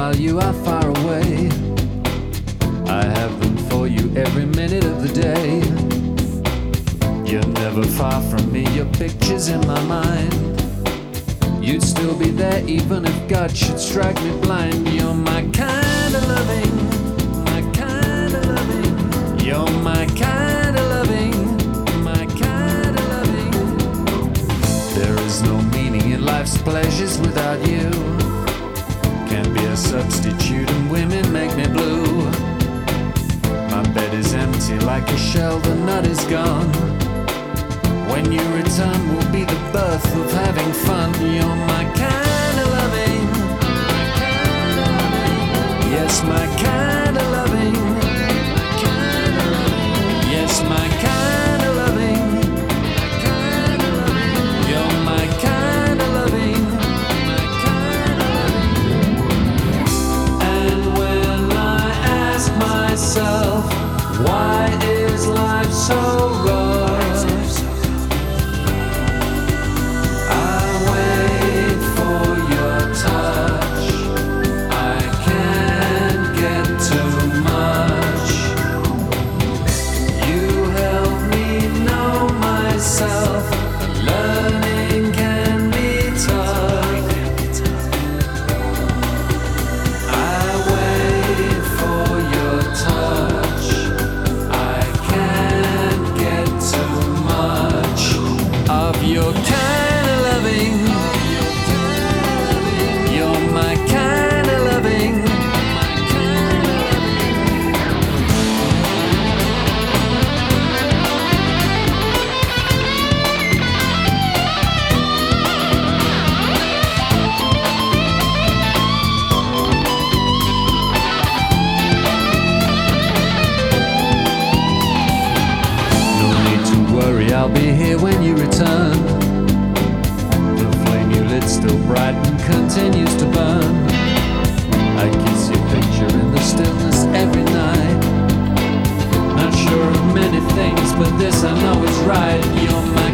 while you are far away. I have them for you every minute of the day. You're never far from me, your picture's in my mind. You'd still be there even if God should strike me blind. You're my kind of loving, my kind of loving. You're my kind of loving, my kind of loving. There is no meaning in life's pleasures without you. Substitute, and women make me blue. My bed is empty like a shell, the nut is gone. When you return, will be the birth of having fun. You're my kind Why is life so? I'll be here when you return. The flame you lit still bright and continues to burn. I kiss your picture in the stillness every night. Not sure of many things, but this I know is right. You're my